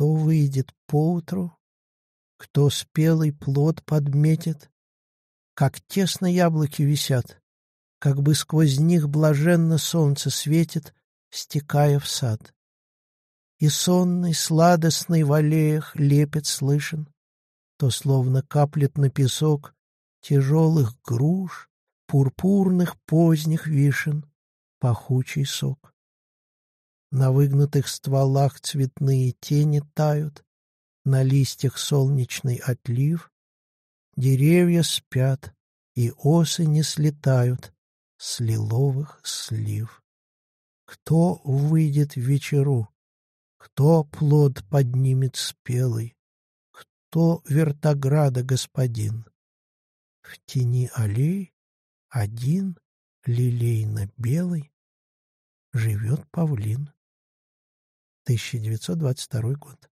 Кто выйдет поутру, кто спелый плод подметит, Как тесно яблоки висят, как бы сквозь них блаженно солнце светит, Стекая в сад. И сонный, сладостный в аллеях лепет слышен, То словно каплет на песок Тяжелых груш, пурпурных поздних вишен, Пахучий сок. На выгнутых стволах цветные тени тают, На листьях солнечный отлив, Деревья спят, и осы не слетают С лиловых слив. Кто выйдет в вечеру? Кто плод поднимет спелый? Кто вертограда господин? В тени аллей один лилейно-белый живет павлин. 1922 год.